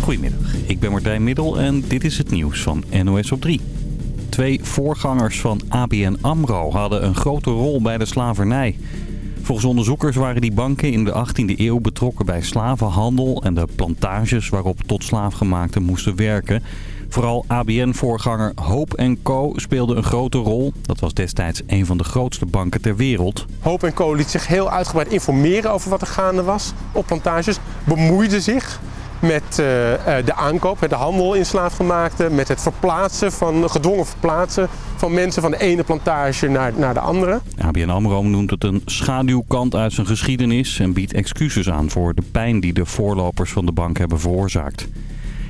Goedemiddag, ik ben Martijn Middel en dit is het nieuws van NOS op 3. Twee voorgangers van ABN AMRO hadden een grote rol bij de slavernij. Volgens onderzoekers waren die banken in de 18e eeuw betrokken bij slavenhandel... en de plantages waarop tot slaafgemaakten moesten werken... Vooral ABN-voorganger Hoop Co. speelde een grote rol. Dat was destijds een van de grootste banken ter wereld. Hoop Co. liet zich heel uitgebreid informeren over wat er gaande was op plantages. Bemoeide zich met uh, de aankoop, de handel in slaafgemaakten, met het verplaatsen van, gedwongen verplaatsen van mensen van de ene plantage naar, naar de andere. ABN AMRO noemt het een schaduwkant uit zijn geschiedenis en biedt excuses aan voor de pijn die de voorlopers van de bank hebben veroorzaakt.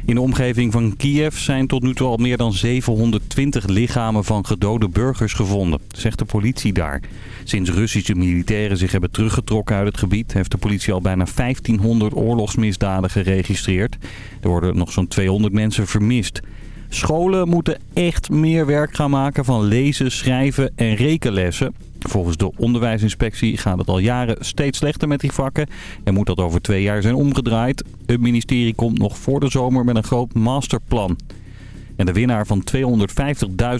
In de omgeving van Kiev zijn tot nu toe al meer dan 720 lichamen van gedode burgers gevonden, zegt de politie daar. Sinds Russische militairen zich hebben teruggetrokken uit het gebied... heeft de politie al bijna 1500 oorlogsmisdaden geregistreerd. Er worden nog zo'n 200 mensen vermist. Scholen moeten echt meer werk gaan maken van lezen, schrijven en rekenlessen. Volgens de onderwijsinspectie gaat het al jaren steeds slechter met die vakken. En moet dat over twee jaar zijn omgedraaid. Het ministerie komt nog voor de zomer met een groot masterplan. En de winnaar van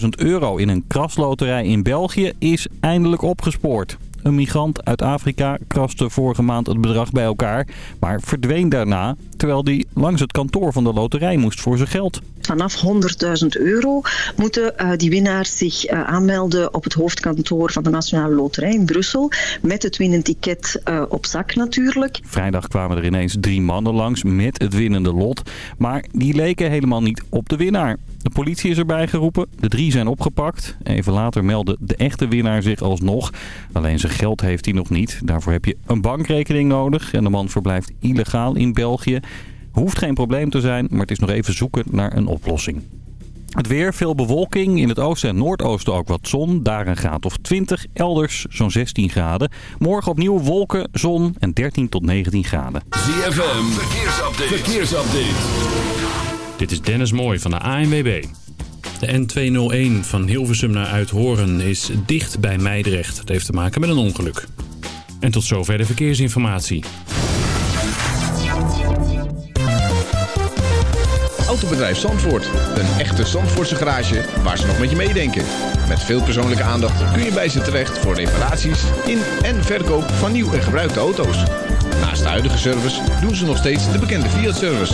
250.000 euro in een krasloterij in België is eindelijk opgespoord. Een migrant uit Afrika kraste vorige maand het bedrag bij elkaar, maar verdween daarna terwijl hij langs het kantoor van de loterij moest voor zijn geld. Vanaf 100.000 euro moeten uh, die winnaars zich uh, aanmelden op het hoofdkantoor van de Nationale Loterij in Brussel. Met het winnenticket uh, op zak natuurlijk. Vrijdag kwamen er ineens drie mannen langs met het winnende lot. Maar die leken helemaal niet op de winnaar. De politie is erbij geroepen. De drie zijn opgepakt. Even later meldde de echte winnaar zich alsnog. Alleen zijn geld heeft hij nog niet. Daarvoor heb je een bankrekening nodig. En de man verblijft illegaal in België. Hoeft geen probleem te zijn, maar het is nog even zoeken naar een oplossing. Het weer, veel bewolking. In het oosten en noordoosten ook wat zon. Daar een graad of 20. Elders zo'n 16 graden. Morgen opnieuw wolken, zon en 13 tot 19 graden. ZFM, verkeersupdate. verkeersupdate. Dit is Dennis Mooij van de ANWB. De N201 van Hilversum naar Uithoren is dicht bij Meidrecht. Dat heeft te maken met een ongeluk. En tot zover de verkeersinformatie. Autobedrijf Zandvoort. Een echte Zandvoortse garage waar ze nog met je meedenken. Met veel persoonlijke aandacht kun je bij ze terecht voor reparaties in en verkoop van nieuw en gebruikte auto's. Naast de huidige service doen ze nog steeds de bekende Fiat-service.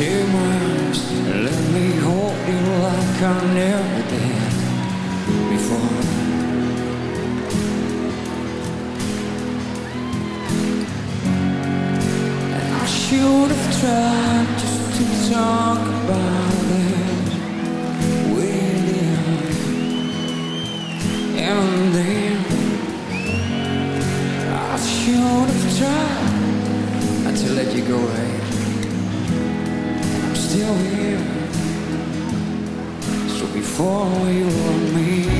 Two Dear and let me hold you like I never did before. And I should have tried just to talk about. try not to let you go away. I'm still here. So before you want me.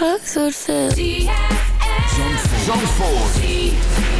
Zandvoort. Zandvoort.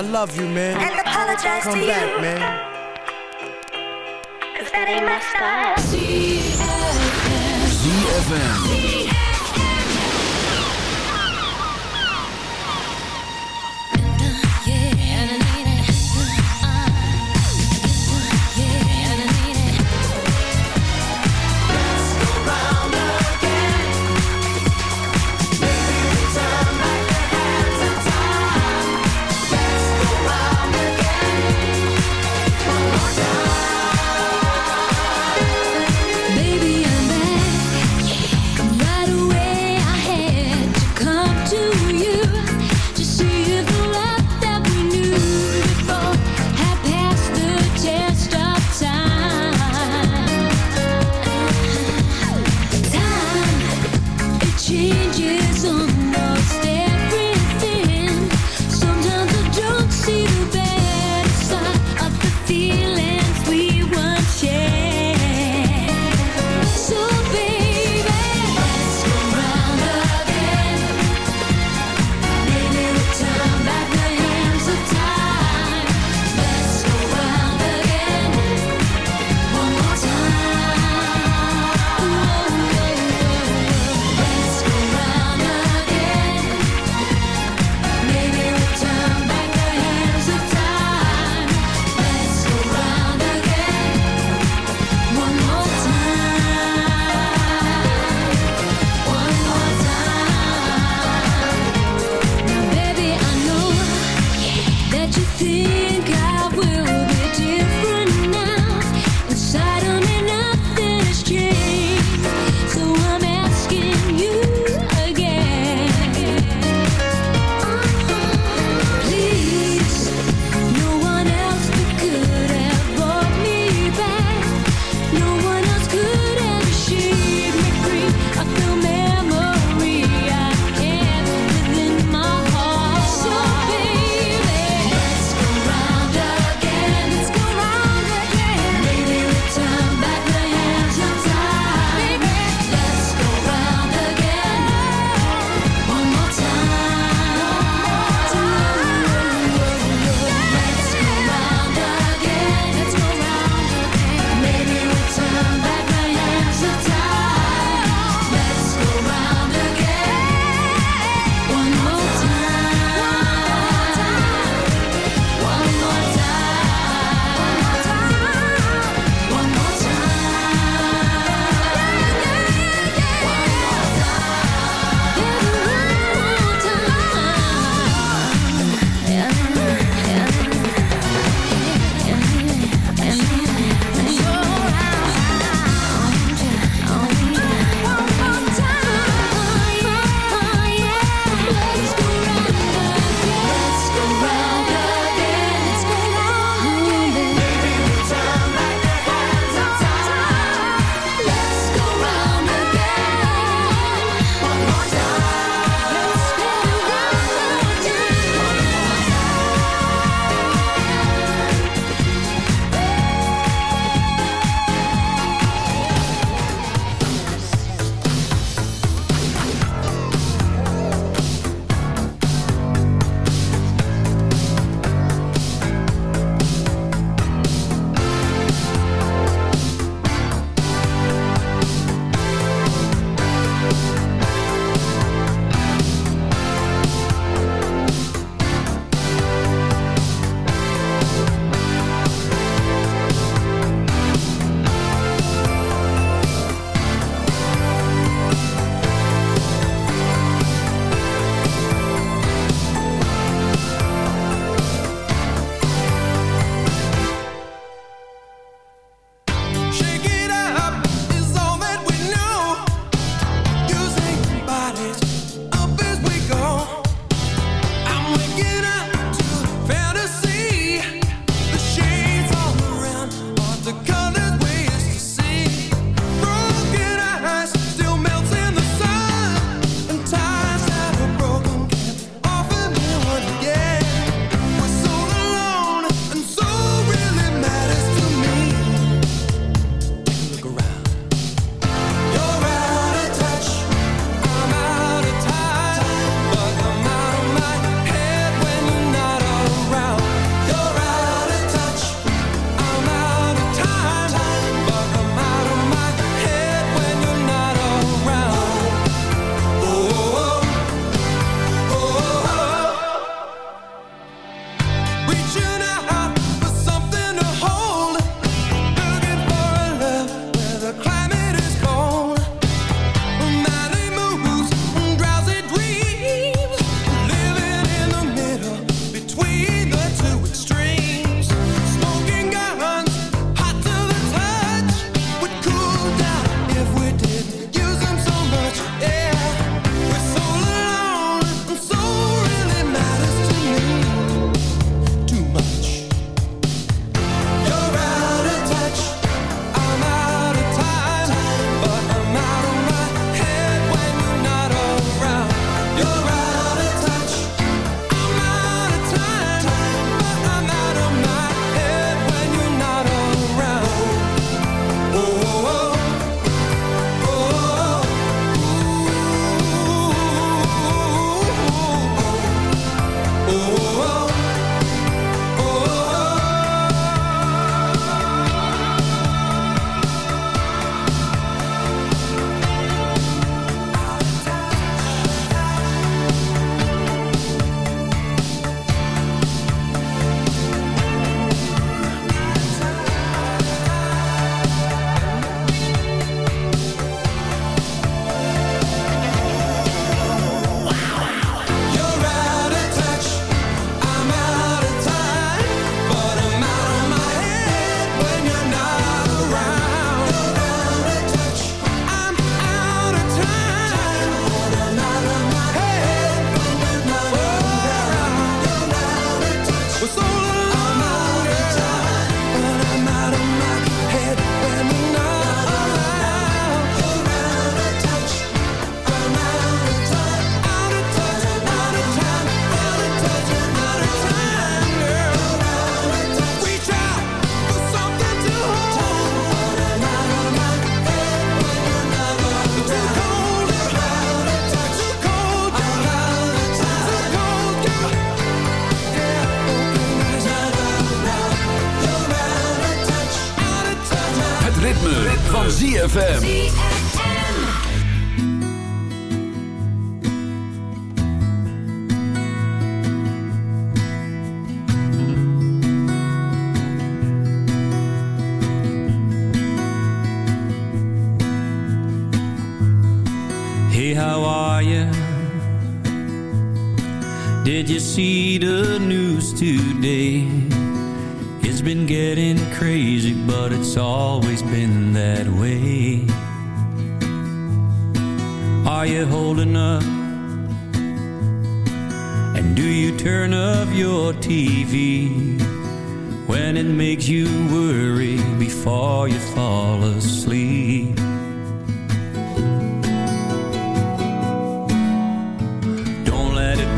I love you, man. and apologize Come to back, you. man. 'Cause that ain't my style. ZFM. Baby,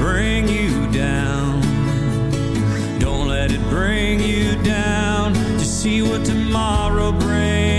bring you down. Don't let it bring you down. To see what tomorrow brings.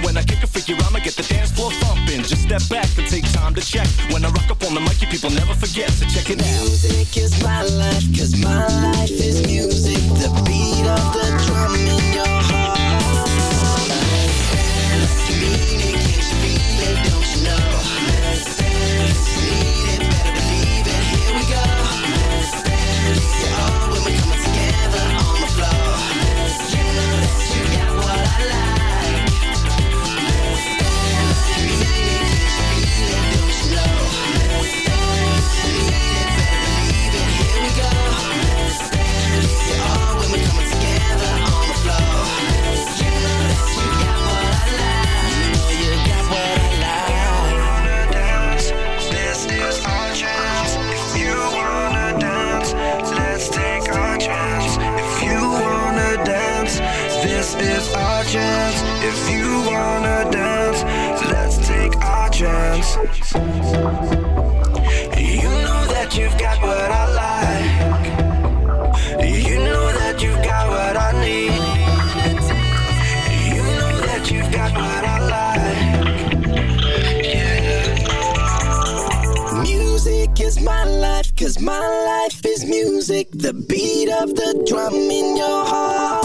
when I kick a figure. I'ma get the dance floor thumping. Just step back and take time to check. When I rock up on the mic, you people never forget to so check it out. Music is my life, cause my life is. the beat of the drum in your heart.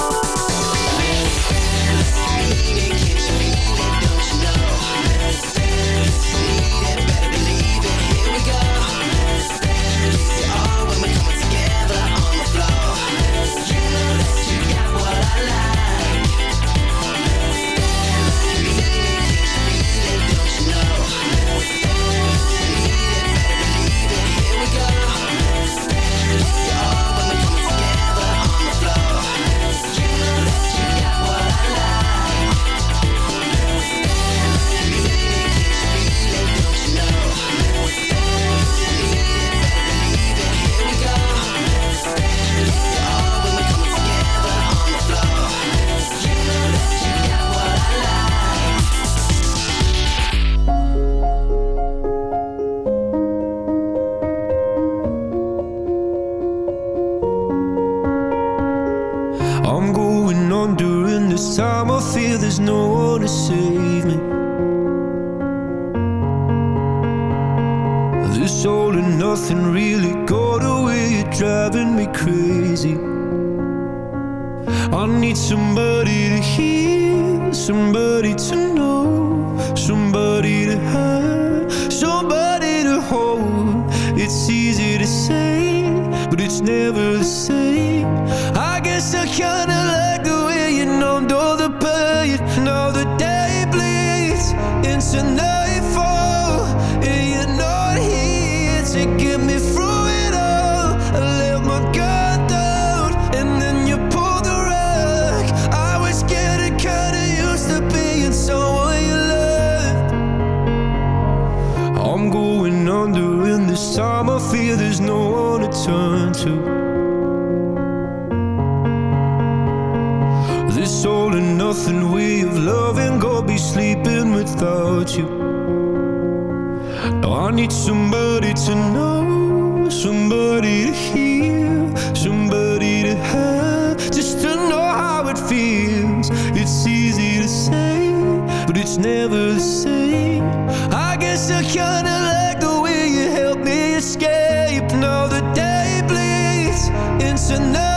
but it's never the same. I guess I kinda like the way you help me escape. Now the day bleeds into night.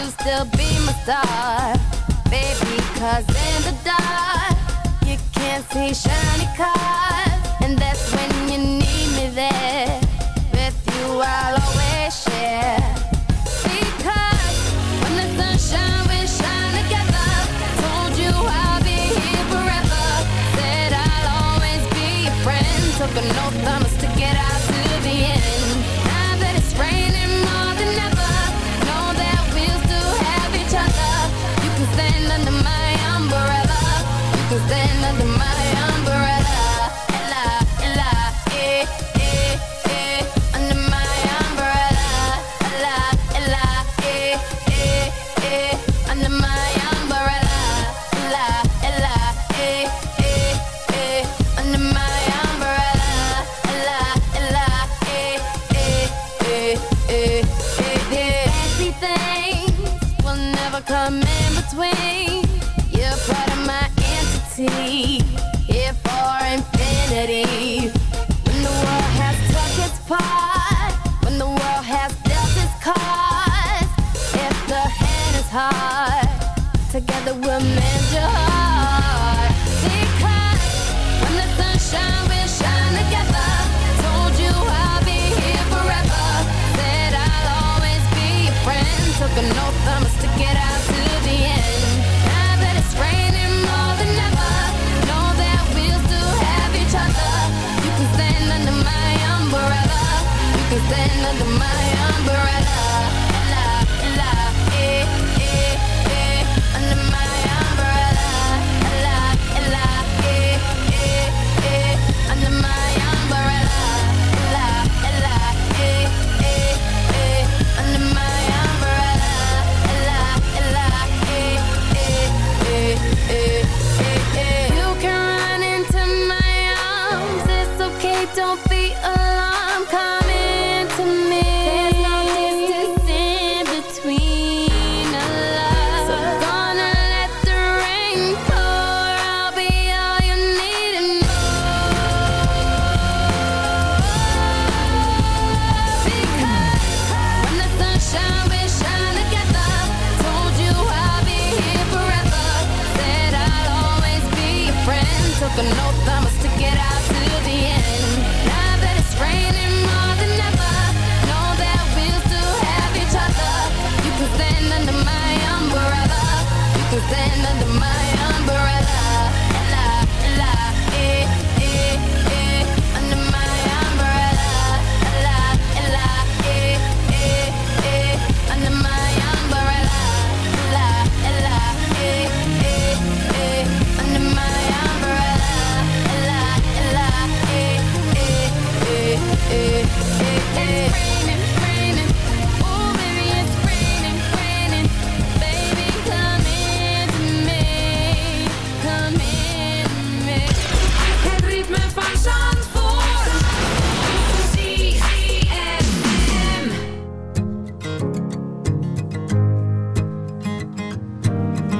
you still be my star, baby. Cause in the dark, you can't see shiny cars, and that's when you need me there. With you, I'll always share. Because when the we shine together. Told you I'll be here forever. Said I'll always be your friend. Took an oath, to stick it out to the end. Now that it's raining. under my umbrella.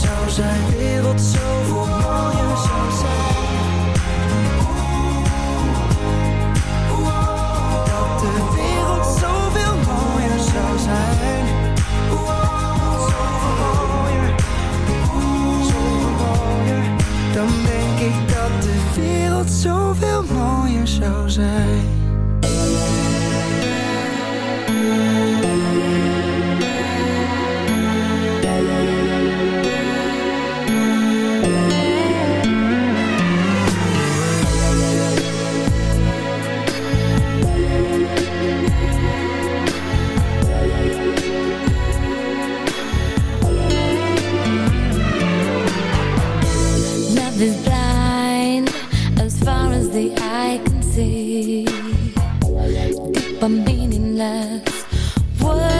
zou zijn. De wereld zoveel mooier zou zijn. Dat de wereld zoveel mooier zou zijn. Zoveel mooier. Zoveel mooier. Dan denk ik dat de wereld zoveel mooier zou zijn. Meaningless. Words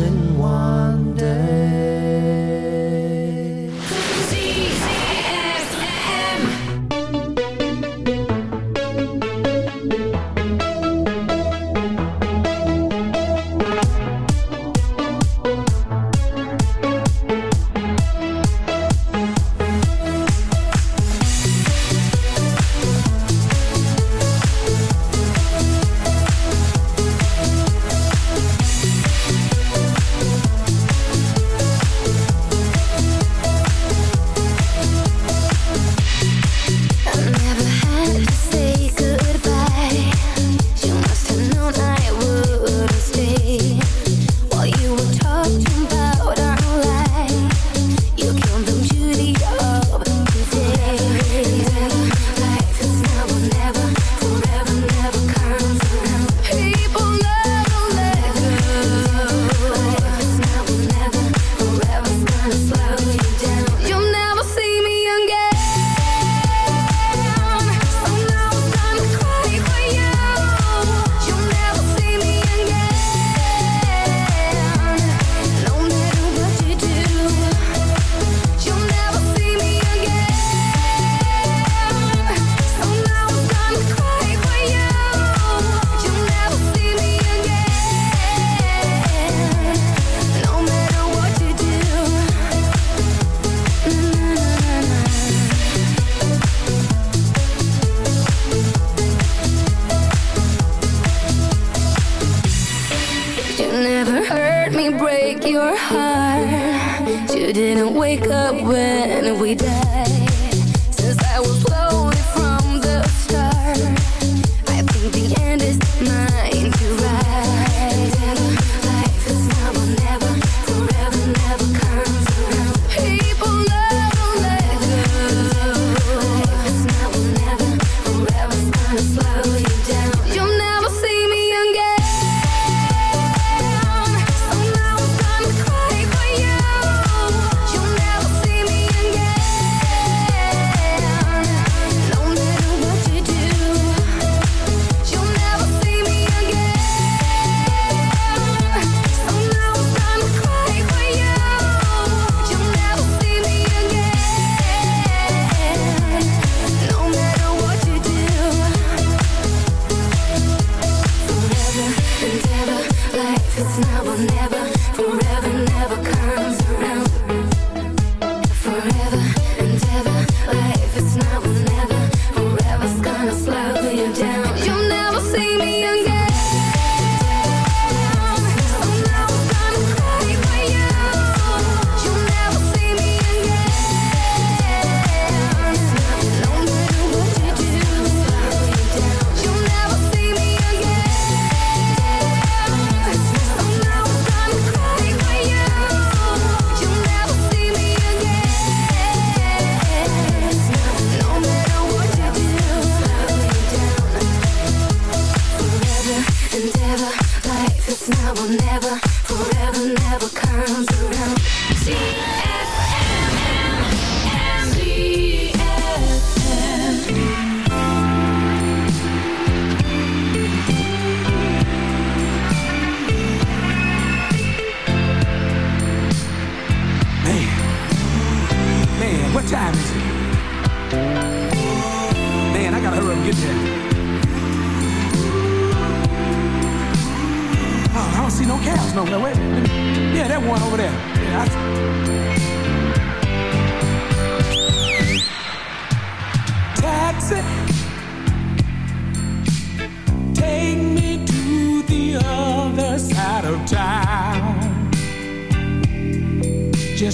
in